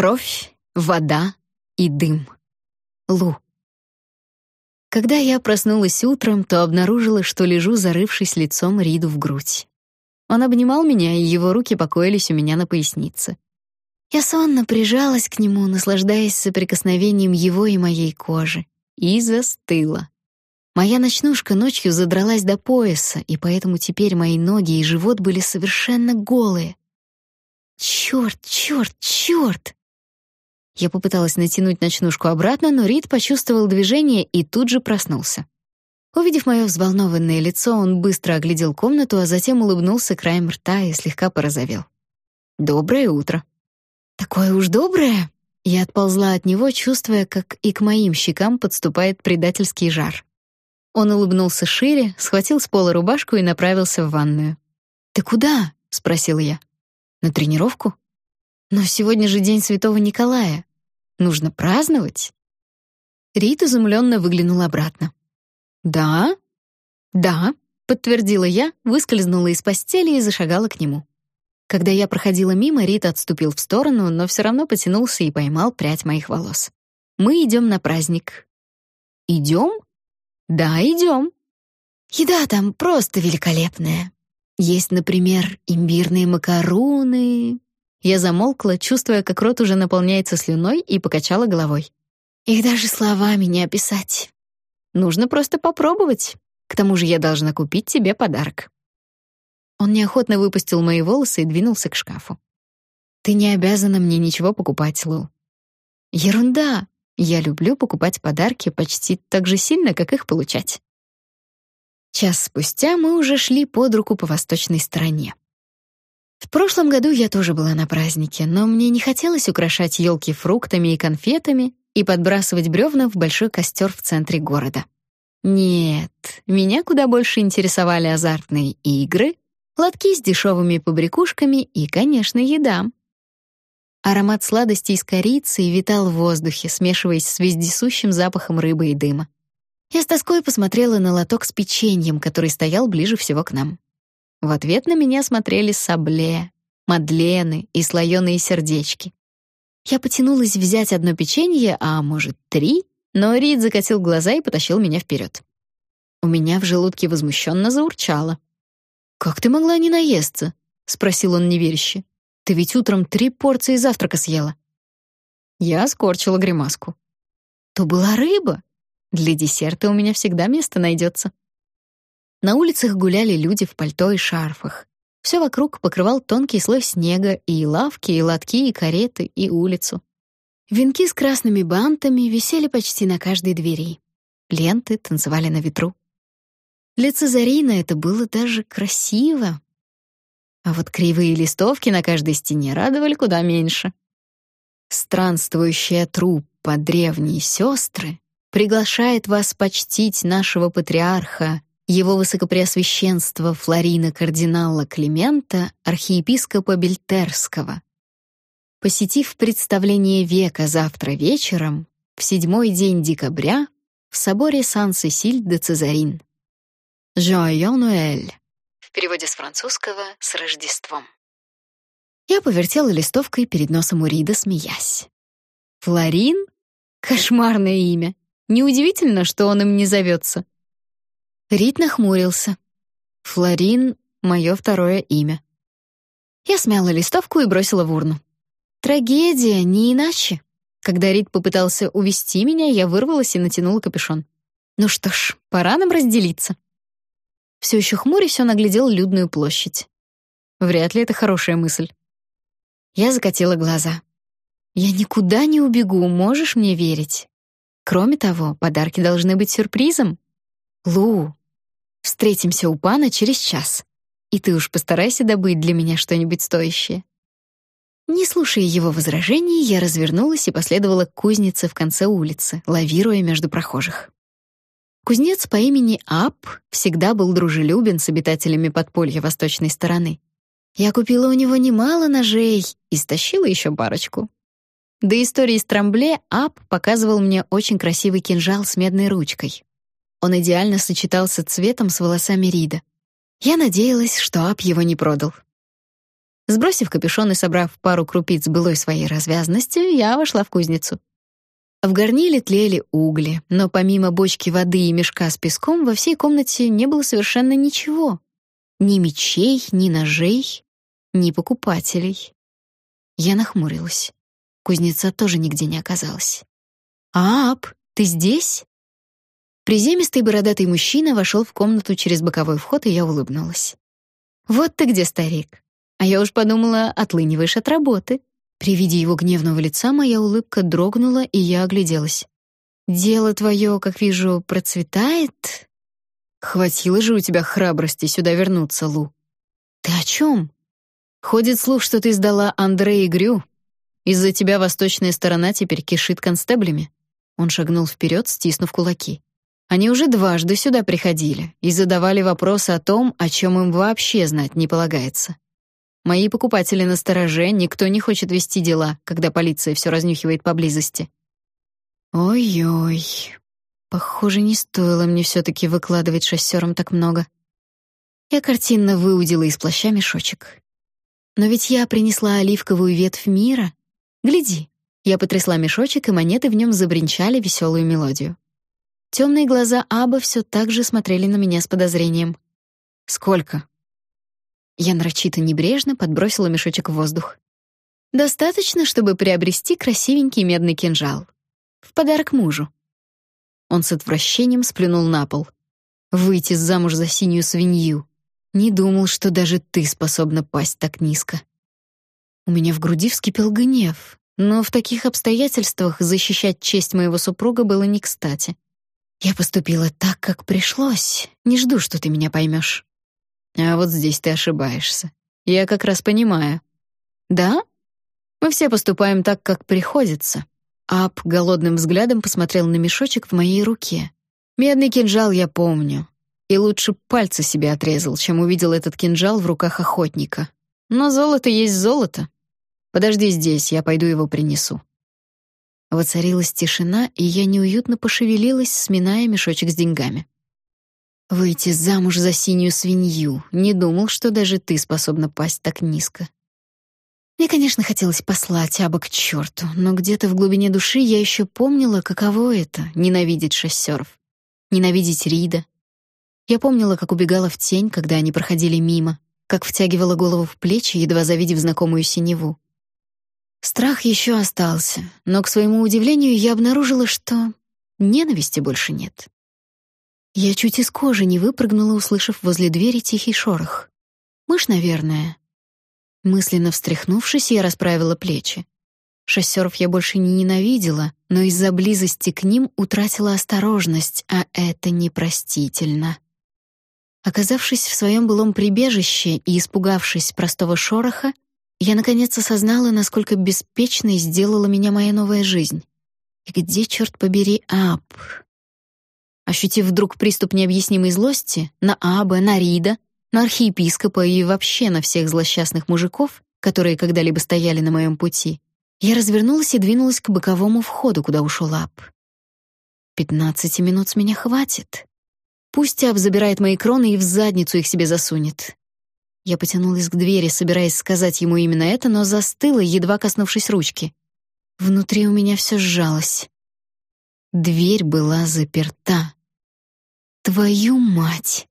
Кровь, вода и дым. Лу. Когда я проснулась утром, то обнаружила, что лежу, зарывшись лицом Риду в грудь. Он обнимал меня, и его руки покоились у меня на пояснице. Я сонно прижалась к нему, наслаждаясь соприкосновением его и моей кожи, и застыла. Моя ночнушка ночью задралась до пояса, и поэтому теперь мои ноги и живот были совершенно голые. Чёрт, чёрт, чёрт! Я попыталась натянуть ночнушку обратно, но Рид почувствовал движение и тут же проснулся. Увидев мое взволнованное лицо, он быстро оглядел комнату, а затем улыбнулся краем рта и слегка порозовел. «Доброе утро». «Такое уж доброе!» Я отползла от него, чувствуя, как и к моим щекам подступает предательский жар. Он улыбнулся шире, схватил с пола рубашку и направился в ванную. «Ты куда?» — спросил я. «На тренировку?» «Но сегодня же день Святого Николая. Нужно праздновать?» Рит изумленно выглянул обратно. «Да?» «Да», — подтвердила я, выскользнула из постели и зашагала к нему. Когда я проходила мимо, Рит отступил в сторону, но все равно потянулся и поймал прядь моих волос. «Мы идем на праздник». «Идем?» «Да, идем». «Еда там просто великолепная. Есть, например, имбирные макаруны». Я замолкла, чувствуя, как рот уже наполняется слюной, и покачала головой. «Их даже словами не описать. Нужно просто попробовать. К тому же я должна купить тебе подарок». Он неохотно выпустил мои волосы и двинулся к шкафу. «Ты не обязана мне ничего покупать, Лу». «Ерунда. Я люблю покупать подарки почти так же сильно, как их получать». Час спустя мы уже шли под руку по восточной стороне. В прошлом году я тоже была на празднике, но мне не хотелось украшать елки фруктами и конфетами, и подбрасывать бревна в большой костер в центре города. Нет, меня куда больше интересовали азартные игры, лотки с дешевыми побрякушками и, конечно, еда. Аромат сладостей с корицей витал в воздухе, смешиваясь с вездесущим запахом рыбы и дыма. Я с тоской посмотрела на лоток с печеньем, который стоял ближе всего к нам. В ответ на меня смотрели сабле, мадлены и слоеные сердечки. Я потянулась взять одно печенье, а может, три, но Рид закатил глаза и потащил меня вперед. У меня в желудке возмущенно заурчало. «Как ты могла не наесться?» — спросил он неверяще. «Ты ведь утром три порции завтрака съела». Я скорчила гримаску. «То была рыба. Для десерта у меня всегда место найдется». На улицах гуляли люди в пальто и шарфах. Все вокруг покрывал тонкий слой снега, и лавки, и лотки, и кареты, и улицу. Венки с красными бантами висели почти на каждой двери. Ленты танцевали на ветру. Для Цезарина это было даже красиво. А вот кривые листовки на каждой стене радовали куда меньше. Странствующая труппа древние сестры приглашает вас почтить нашего патриарха его высокопреосвященство Флорина кардинала Климента, архиепископа Бельтерского. Посетив представление века завтра вечером, в седьмой день декабря, в соборе Сан-Сесиль де Цезарин. «Жоайо Нуэль» в переводе с французского «с Рождеством». Я повертела листовкой перед носом Урида, смеясь. «Флорин? Кошмарное имя. Неудивительно, что он им не зовется. Рид нахмурился. Флорин — мое второе имя. Я смяла листовку и бросила в урну. Трагедия, не иначе. Когда Рид попытался увести меня, я вырвалась и натянула капюшон. Ну что ж, пора нам разделиться. Все еще хмурясь, он оглядел людную площадь. Вряд ли это хорошая мысль. Я закатила глаза. Я никуда не убегу, можешь мне верить. Кроме того, подарки должны быть сюрпризом. Лу, Встретимся у пана через час. И ты уж постарайся добыть для меня что-нибудь стоящее». Не слушая его возражений, я развернулась и последовала к кузнице в конце улицы, лавируя между прохожих. Кузнец по имени Ап всегда был дружелюбен с обитателями подполья восточной стороны. Я купила у него немало ножей и стащила еще парочку. До истории с Трамбле Ап показывал мне очень красивый кинжал с медной ручкой. Он идеально сочетался цветом с волосами Рида. Я надеялась, что Ап его не продал. Сбросив капюшон и собрав пару крупиц былой своей развязности, я вошла в кузницу. В горниле тлели угли, но помимо бочки воды и мешка с песком во всей комнате не было совершенно ничего. Ни мечей, ни ножей, ни покупателей. Я нахмурилась. Кузнеца тоже нигде не оказалось. «Ап, ты здесь?» Приземистый бородатый мужчина вошел в комнату через боковой вход, и я улыбнулась. «Вот ты где, старик. А я уж подумала, отлыниваешь от работы». При виде его гневного лица моя улыбка дрогнула, и я огляделась. «Дело твое, как вижу, процветает?» «Хватило же у тебя храбрости сюда вернуться, Лу». «Ты о чем?» «Ходит слух, что ты сдала Андре Грю. Из-за тебя восточная сторона теперь кишит констеблями». Он шагнул вперед, стиснув кулаки. Они уже дважды сюда приходили и задавали вопросы о том, о чем им вообще знать не полагается. Мои покупатели на стороже, никто не хочет вести дела, когда полиция все разнюхивает поблизости. Ой-ой. Похоже, не стоило мне все таки выкладывать шоссерам так много. Я картинно выудила из плаща мешочек. Но ведь я принесла оливковую ветвь мира. Гляди. Я потрясла мешочек, и монеты в нем забринчали веселую мелодию. Темные глаза Аба все так же смотрели на меня с подозрением. «Сколько?» Я нарочито небрежно подбросила мешочек в воздух. «Достаточно, чтобы приобрести красивенький медный кинжал. В подарок мужу». Он с отвращением сплюнул на пол. «Выйти замуж за синюю свинью. Не думал, что даже ты способна пасть так низко». У меня в груди вскипел гнев, но в таких обстоятельствах защищать честь моего супруга было не кстати. Я поступила так, как пришлось. Не жду, что ты меня поймешь. А вот здесь ты ошибаешься. Я как раз понимаю. Да? Мы все поступаем так, как приходится. Ап голодным взглядом посмотрел на мешочек в моей руке. Медный кинжал я помню. И лучше пальцы себе отрезал, чем увидел этот кинжал в руках охотника. Но золото есть золото. Подожди здесь, я пойду его принесу. Воцарилась тишина, и я неуютно пошевелилась, сминая мешочек с деньгами. Выйти замуж за синюю свинью. Не думал, что даже ты способна пасть так низко. Мне, конечно, хотелось послать Аба к черту, но где-то в глубине души я еще помнила, каково это — ненавидеть шоссеров. Ненавидеть Рида. Я помнила, как убегала в тень, когда они проходили мимо, как втягивала голову в плечи, едва завидев знакомую синеву. Страх еще остался, но, к своему удивлению, я обнаружила, что ненависти больше нет. Я чуть из кожи не выпрыгнула, услышав возле двери тихий шорох. Мышь, наверное. Мысленно встряхнувшись, я расправила плечи. Шоссеров я больше не ненавидела, но из-за близости к ним утратила осторожность, а это непростительно. Оказавшись в своем былом прибежище и испугавшись простого шороха, я наконец осознала, насколько беспечной сделала меня моя новая жизнь. И где, черт побери, Аб? Ощутив вдруг приступ необъяснимой злости на Аба, на Рида, на архиепископа и вообще на всех злосчастных мужиков, которые когда-либо стояли на моем пути, я развернулась и двинулась к боковому входу, куда ушел Аб. Пятнадцати минут с меня хватит. Пусть Аб забирает мои кроны и в задницу их себе засунет. Я потянулась к двери, собираясь сказать ему именно это, но застыла, едва коснувшись ручки. Внутри у меня все сжалось. Дверь была заперта. Твою мать!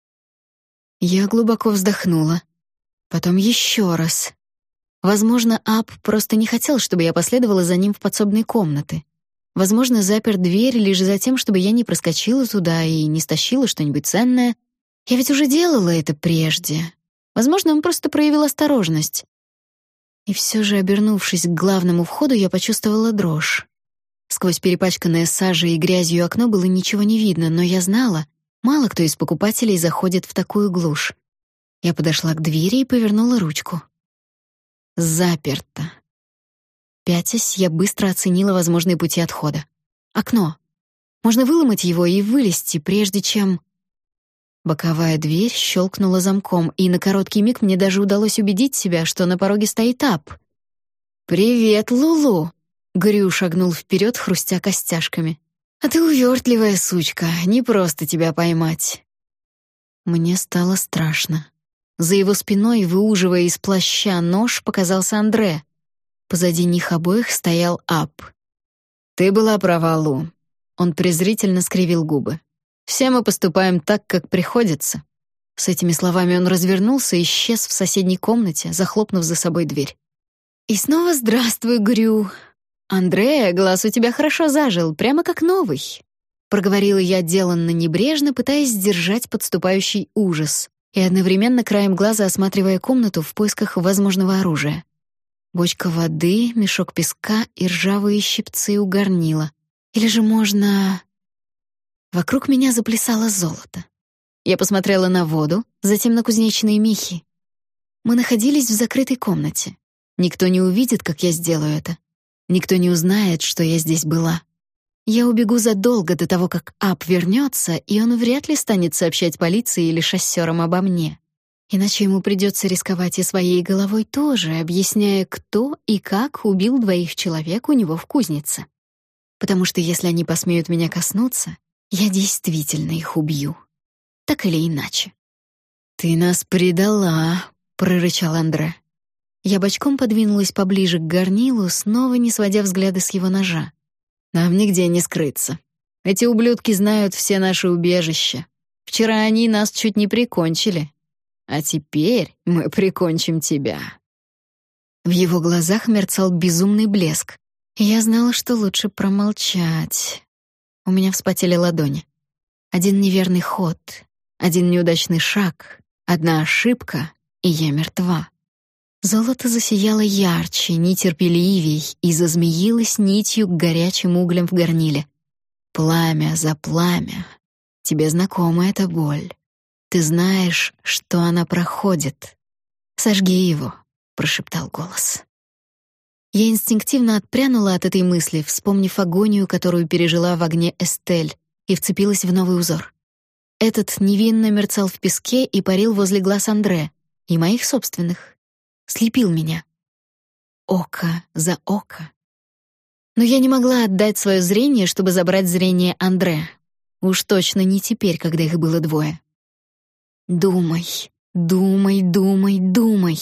Я глубоко вздохнула. Потом еще раз. Возможно, Ап просто не хотел, чтобы я последовала за ним в подсобные комнаты. Возможно, запер дверь лишь за тем, чтобы я не проскочила туда и не стащила что-нибудь ценное. Я ведь уже делала это прежде. Возможно, он просто проявил осторожность. И все же, обернувшись к главному входу, я почувствовала дрожь. Сквозь перепачканное сажей и грязью окно было ничего не видно, но я знала, мало кто из покупателей заходит в такую глушь. Я подошла к двери и повернула ручку. Заперто. Пятясь, я быстро оценила возможные пути отхода. Окно. Можно выломать его и вылезти, прежде чем... Боковая дверь щелкнула замком, и на короткий миг мне даже удалось убедить себя, что на пороге стоит Ап. «Привет, Лулу!» Грю шагнул вперед, хрустя костяшками. «А ты увертливая сучка, не просто тебя поймать». Мне стало страшно. За его спиной, выуживая из плаща нож, показался Андре. Позади них обоих стоял Ап. «Ты была права, Лу». Он презрительно скривил губы. «Все мы поступаем так, как приходится». С этими словами он развернулся и исчез в соседней комнате, захлопнув за собой дверь. «И снова здравствуй, Грю. Андрея, глаз у тебя хорошо зажил, прямо как новый», проговорила я деланно небрежно, пытаясь сдержать подступающий ужас и одновременно краем глаза осматривая комнату в поисках возможного оружия. Бочка воды, мешок песка и ржавые щипцы у горнила. Или же можно... Вокруг меня заплясало золото. Я посмотрела на воду, затем на кузнечные мехи. Мы находились в закрытой комнате. Никто не увидит, как я сделаю это. Никто не узнает, что я здесь была. Я убегу задолго до того, как Ап вернется, и он вряд ли станет сообщать полиции или шоссерам обо мне. Иначе ему придется рисковать и своей головой тоже, объясняя, кто и как убил двоих человек у него в кузнице. Потому что если они посмеют меня коснуться, я действительно их убью. Так или иначе. «Ты нас предала», — прорычал Андре. Я бочком подвинулась поближе к горнилу, снова не сводя взгляды с его ножа. «Нам нигде не скрыться. Эти ублюдки знают все наши убежища. Вчера они нас чуть не прикончили, а теперь мы прикончим тебя». В его глазах мерцал безумный блеск, я знала, что лучше промолчать. У меня вспотели ладони. Один неверный ход, один неудачный шаг, одна ошибка, и я мертва. Золото засияло ярче, нетерпеливей и зазмеилось нитью к горячим углям в горниле. Пламя за пламя. Тебе знакома эта боль. Ты знаешь, что она проходит. Сожги его, прошептал голос. Я инстинктивно отпрянула от этой мысли, вспомнив агонию, которую пережила в огне Эстель, и вцепилась в новый узор. Этот невинно мерцал в песке и парил возле глаз Андре, и моих собственных. Слепил меня. Око за око. Но я не могла отдать свое зрение, чтобы забрать зрение Андре. Уж точно не теперь, когда их было двое. Думай, думай, думай, думай.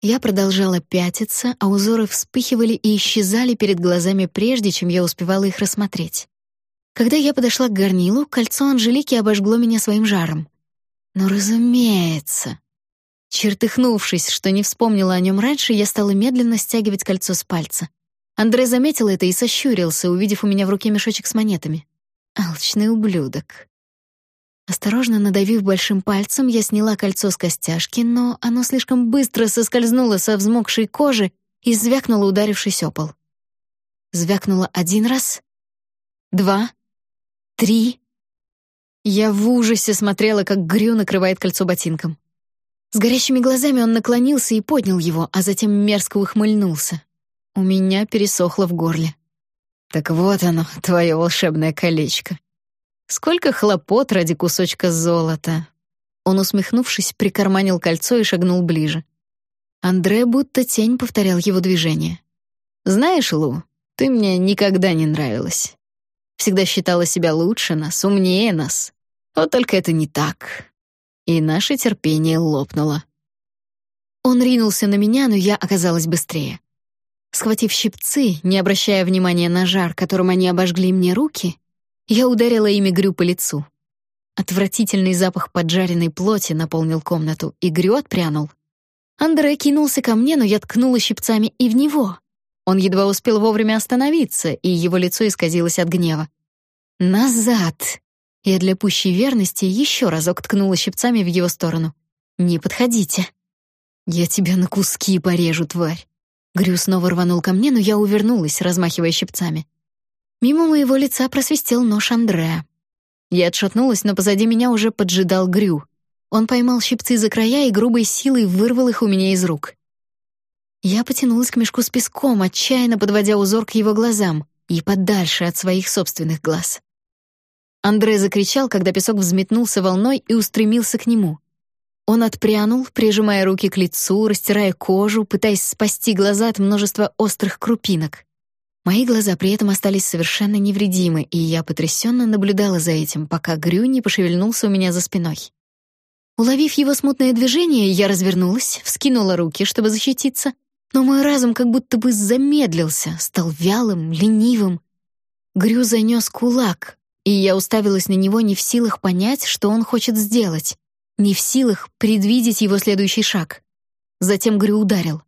Я продолжала пятиться, а узоры вспыхивали и исчезали перед глазами прежде, чем я успевала их рассмотреть. Когда я подошла к горнилу, кольцо Анжелики обожгло меня своим жаром. Но, разумеется, чертыхнувшись, что не вспомнила о нем раньше, я стала медленно стягивать кольцо с пальца. Андрей заметил это и сощурился, увидев у меня в руке мешочек с монетами. Алчный ублюдок. Осторожно надавив большим пальцем, я сняла кольцо с костяшки, но оно слишком быстро соскользнуло со взмокшей кожи и звякнуло, ударившись о пол. Звякнуло один раз, два, три. Я в ужасе смотрела, как Грю накрывает кольцо ботинком. С горящими глазами он наклонился и поднял его, а затем мерзко ухмыльнулся. У меня пересохло в горле. «Так вот оно, твое волшебное колечко», Сколько хлопот ради кусочка золота. Он, усмехнувшись, прикарманил кольцо и шагнул ближе. Андре будто тень повторял его движение. «Знаешь, Лу, ты мне никогда не нравилась. Всегда считала себя лучше нас, умнее нас. Вот только это не так. И наше терпение лопнуло». Он ринулся на меня, но я оказалась быстрее. Схватив щипцы, не обращая внимания на жар, которым они обожгли мне руки, я ударила ими Грю по лицу. Отвратительный запах поджаренной плоти наполнил комнату, и Грю отпрянул. Андре кинулся ко мне, но я ткнула щипцами и в него. Он едва успел вовремя остановиться, и его лицо исказилось от гнева. «Назад!» Я для пущей верности еще разок ткнула щипцами в его сторону. «Не подходите!» «Я тебя на куски порежу, тварь!» Грю снова рванул ко мне, но я увернулась, размахивая щипцами. Мимо моего лица просвистел нож Андреа. Я отшатнулась, но позади меня уже поджидал Грю. Он поймал щипцы за края и грубой силой вырвал их у меня из рук. Я потянулась к мешку с песком, отчаянно подводя узор к его глазам и подальше от своих собственных глаз. Андре закричал, когда песок взметнулся волной и устремился к нему. Он отпрянул, прижимая руки к лицу, растирая кожу, пытаясь спасти глаза от множества острых крупинок. Мои глаза при этом остались совершенно невредимы, и я потрясенно наблюдала за этим, пока Грю не пошевельнулся у меня за спиной. Уловив его смутное движение, я развернулась, вскинула руки, чтобы защититься, но мой разум как будто бы замедлился, стал вялым, ленивым. Грю занес кулак, и я уставилась на него не в силах понять, что он хочет сделать, не в силах предвидеть его следующий шаг. Затем Грю ударил.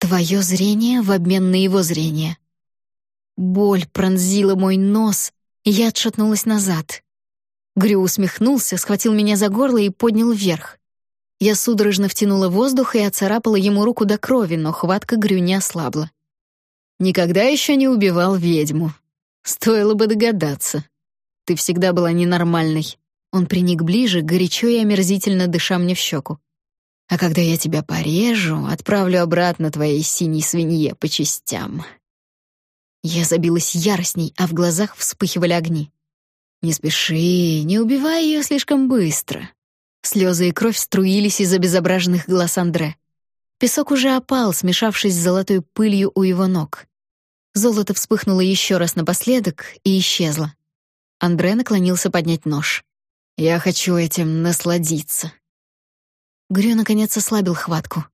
Твое зрение в обмен на его зрение. Боль пронзила мой нос, и я отшатнулась назад. Грю усмехнулся, схватил меня за горло и поднял вверх. Я судорожно втянула воздух и оцарапала ему руку до крови, но хватка Грю не ослабла. «Никогда еще не убивал ведьму. Стоило бы догадаться. Ты всегда была ненормальной». Он приник ближе, горячо и омерзительно дыша мне в щеку. «А когда я тебя порежу, отправлю обратно твоей синей свинье по частям». Я забилась яростней, а в глазах вспыхивали огни. «Не спеши, не убивай ее слишком быстро. Слезы и кровь струились из обезображенных глаз Андре. Песок уже опал, смешавшись с золотой пылью у его ног. Золото вспыхнуло еще раз напоследок и исчезло. Андре наклонился поднять нож. «Я хочу этим насладиться». Грю наконец ослабил хватку.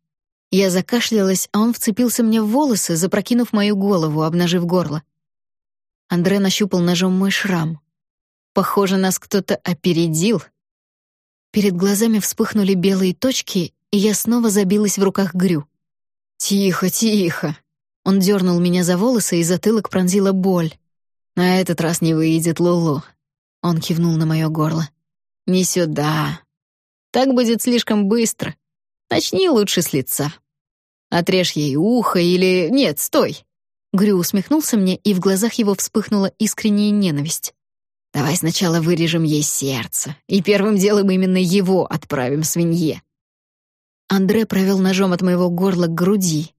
Я закашлялась, а он вцепился мне в волосы, запрокинув мою голову, обнажив горло. Андре нащупал ножом мой шрам. Похоже, нас кто-то опередил — Перед глазами вспыхнули белые точки, и я снова забилась в руках Грю. «Тихо, тихо!» Он дернул меня за волосы, и затылок пронзила боль. «На этот раз не выйдет Лулу». Он кивнул на мое горло. «Не сюда. Так будет слишком быстро. Начни лучше с лица. Отрежь ей ухо или... Нет, стой!» Грю усмехнулся мне, и в глазах его вспыхнула искренняя ненависть. Давай сначала вырежем ей сердце, и первым делом именно его отправим свинье. Андре провел ножом от моего горла к груди.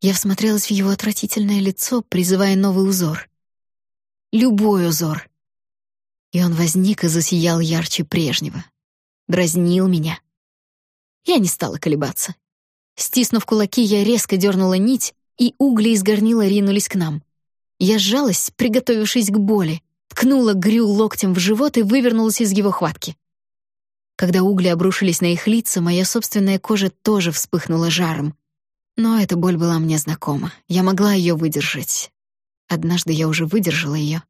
Я всмотрелась в его отвратительное лицо, призывая новый узор. Любой узор. И он возник и засиял ярче прежнего. Дразнил меня. Я не стала колебаться. Стиснув кулаки, я резко дернула нить, и угли из горнила ринулись к нам. Я сжалась, приготовившись к боли, ткнула Грю локтем в живот и вывернулась из его хватки. Когда угли обрушились на их лица, моя собственная кожа тоже вспыхнула жаром. Но эта боль была мне знакома. Я могла ее выдержать. Однажды я уже выдержала ее.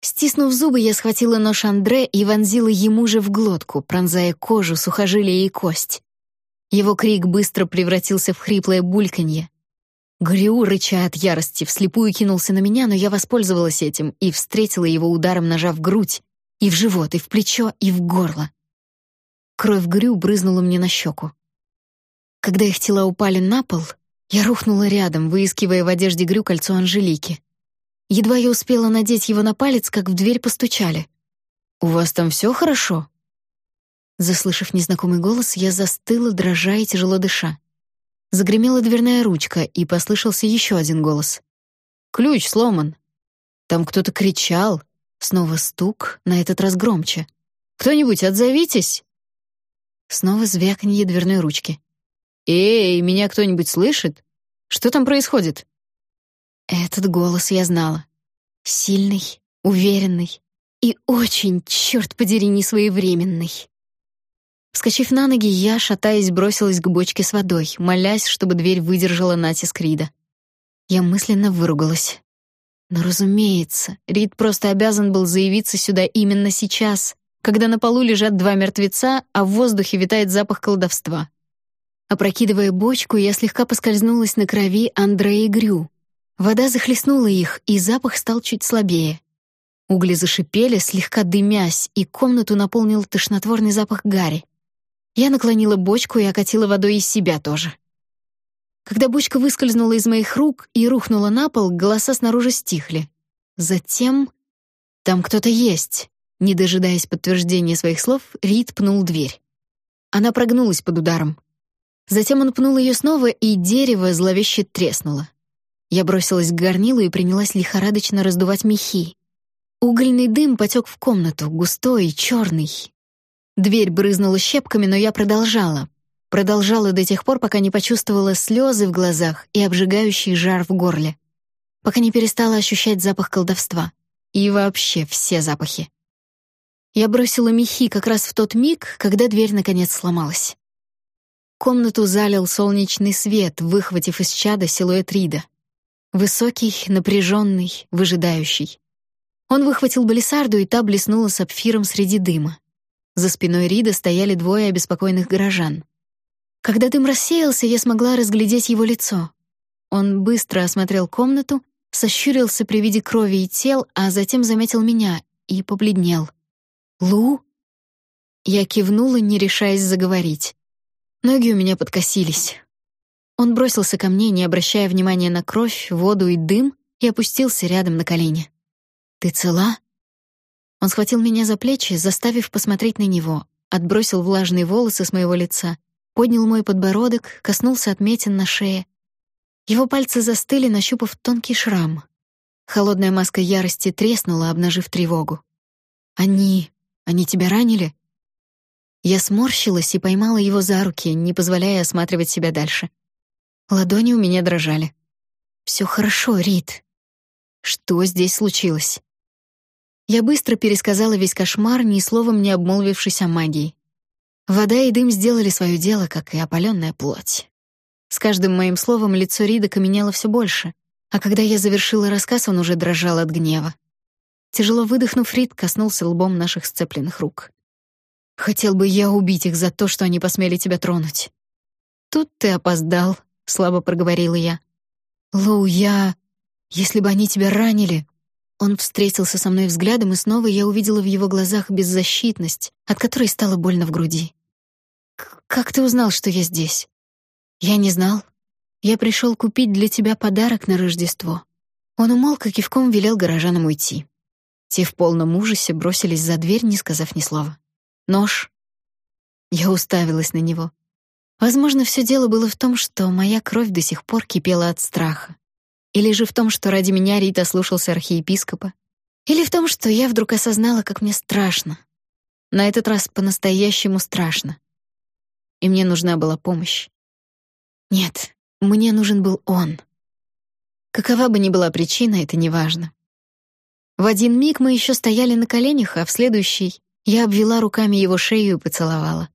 Стиснув зубы, я схватила нож Андре и вонзила ему же в глотку, пронзая кожу, сухожилие и кость. Его крик быстро превратился в хриплое бульканье. Грю, рыча от ярости, вслепую кинулся на меня, но я воспользовалась этим и встретила его ударом ножа в грудь, и в живот, и в плечо, и в горло. Кровь Грю брызнула мне на щеку. Когда их тела упали на пол, я рухнула рядом, выискивая в одежде Грю кольцо Анжелики. Едва я успела надеть его на палец, как в дверь постучали. «У вас там все хорошо?» Заслышав незнакомый голос, я застыла, дрожа и тяжело дыша. Загремела дверная ручка, и послышался еще один голос. «Ключ сломан». Там кто-то кричал. Снова стук, на этот раз громче. «Кто-нибудь, отзовитесь!» Снова звяканье дверной ручки. «Эй, меня кто-нибудь слышит? Что там происходит?» Этот голос я знала. Сильный, уверенный и очень, черт подери, несвоевременный. Вскочив на ноги, я, шатаясь, бросилась к бочке с водой, молясь, чтобы дверь выдержала натиск Рида. Я мысленно выругалась. Но, разумеется, Рид просто обязан был заявиться сюда именно сейчас, когда на полу лежат два мертвеца, а в воздухе витает запах колдовства. Опрокидывая бочку, я слегка поскользнулась на крови Андрея и Грю. Вода захлестнула их, и запах стал чуть слабее. Угли зашипели, слегка дымясь, и комнату наполнил тошнотворный запах гари. Я наклонила бочку и окатила водой из себя тоже. Когда бочка выскользнула из моих рук и рухнула на пол, голоса снаружи стихли. Затем... «Там кто-то есть!» Не дожидаясь подтверждения своих слов, Рид пнул дверь. Она прогнулась под ударом. Затем он пнул ее снова, и дерево зловеще треснуло. Я бросилась к горнилу и принялась лихорадочно раздувать мехи. Угольный дым потек в комнату, густой черный, Дверь брызнула щепками, но я продолжала. Продолжала до тех пор, пока не почувствовала слезы в глазах и обжигающий жар в горле. Пока не перестала ощущать запах колдовства. И вообще все запахи. Я бросила мехи как раз в тот миг, когда дверь наконец сломалась. Комнату залил солнечный свет, выхватив из чада силуэт Рида. Высокий, напряженный, выжидающий. Он выхватил балисарду, и та блеснула сапфиром среди дыма. За спиной Рида стояли двое обеспокоенных горожан. Когда дым рассеялся, я смогла разглядеть его лицо. Он быстро осмотрел комнату, сощурился при виде крови и тел, а затем заметил меня и побледнел. «Лу?» Я кивнула, не решаясь заговорить. Ноги у меня подкосились. Он бросился ко мне, не обращая внимания на кровь, воду и дым, и опустился рядом на колени. «Ты цела?» Он схватил меня за плечи, заставив посмотреть на него, отбросил влажные волосы с моего лица, поднял мой подбородок, коснулся отметин на шее его пальцы застыли, нащупав тонкий шрам. Холодная маска ярости треснула, обнажив тревогу. «Они... они тебя ранили?» Я сморщилась и поймала его за руки, не позволяя осматривать себя дальше. Ладони у меня дрожали. «Все хорошо, Рит. Что здесь случилось?» Я быстро пересказала весь кошмар, ни словом не обмолвившись о магии. Вода и дым сделали свое дело, как и опаленная плоть. С каждым моим словом лицо Рида каменело все больше, а когда я завершила рассказ, он уже дрожал от гнева. Тяжело выдохнув, Рид коснулся лбом наших сцепленных рук. «Хотел бы я убить их за то, что они посмели тебя тронуть». «Тут ты опоздал», — слабо проговорила я. «Лоу, я... Если бы они тебя ранили...» Он встретился со мной взглядом, и снова я увидела в его глазах беззащитность, от которой стало больно в груди. «Как ты узнал, что я здесь?» «Я не знал. Я пришел купить для тебя подарок на Рождество». Он умолк и кивком велел горожанам уйти. Те в полном ужасе бросились за дверь, не сказав ни слова. «Нож». Я уставилась на него. Возможно, все дело было в том, что моя кровь до сих пор кипела от страха. Или же в том, что ради меня Рита слушался архиепископа. Или в том, что я вдруг осознала, как мне страшно. На этот раз по-настоящему страшно. И мне нужна была помощь. Нет, мне нужен был он. Какова бы ни была причина, это не важно. В один миг мы еще стояли на коленях, а в следующий я обвела руками его шею и поцеловала.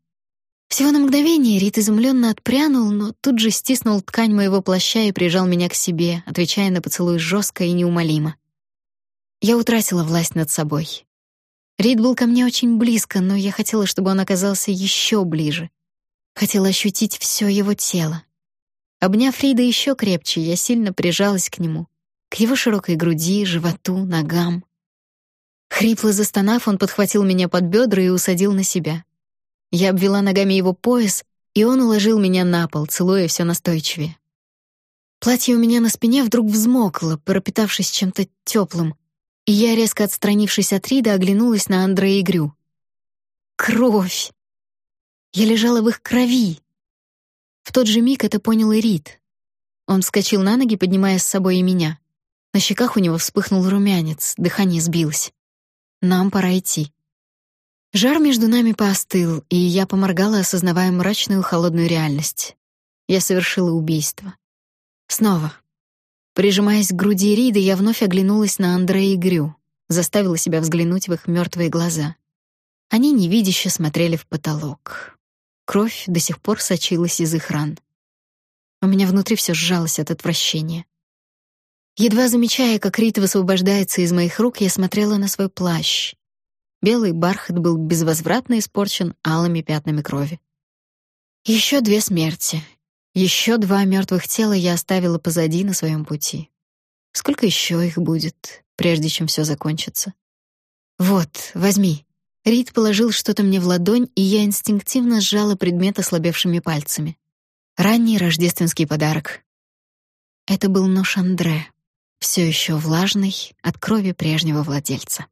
Всего на мгновение Рит изумленно отпрянул, но тут же стиснул ткань моего плаща и прижал меня к себе, отвечая на поцелуй жестко и неумолимо. Я утратила власть над собой. Рид был ко мне очень близко, но я хотела, чтобы он оказался еще ближе. Хотела ощутить все его тело. Обняв Фрида еще крепче, я сильно прижалась к нему, к его широкой груди, животу, ногам. Хрипло застонав, он подхватил меня под бедра и усадил на себя. Я обвела ногами его пояс, и он уложил меня на пол, целуя все настойчивее. Платье у меня на спине вдруг взмокло, пропитавшись чем-то теплым, и я, резко отстранившись от Рида, оглянулась на Андрея и Грю. Кровь! Я лежала в их крови, в тот же миг это понял и Рид. Он вскочил на ноги, поднимая с собой и меня. На щеках у него вспыхнул румянец, дыхание сбилось. Нам пора идти. Жар между нами поостыл, и я поморгала, осознавая мрачную холодную реальность. Я совершила убийство. Снова. Прижимаясь к груди Рида, я вновь оглянулась на Андрея и Грю, заставила себя взглянуть в их мертвые глаза. Они невидяще смотрели в потолок. Кровь до сих пор сочилась из их ран. У меня внутри все сжалось от отвращения. Едва замечая, как Рит высвобождается из моих рук, я смотрела на свой плащ. Белый бархат был безвозвратно испорчен алыми пятнами крови. Еще две смерти. Еще два мертвых тела я оставила позади на своем пути. Сколько еще их будет, прежде чем все закончится? Вот, возьми. Рид положил что-то мне в ладонь, и я инстинктивно сжала предмет ослабевшими пальцами. Ранний рождественский подарок. Это был нож Андре, все еще влажный от крови прежнего владельца.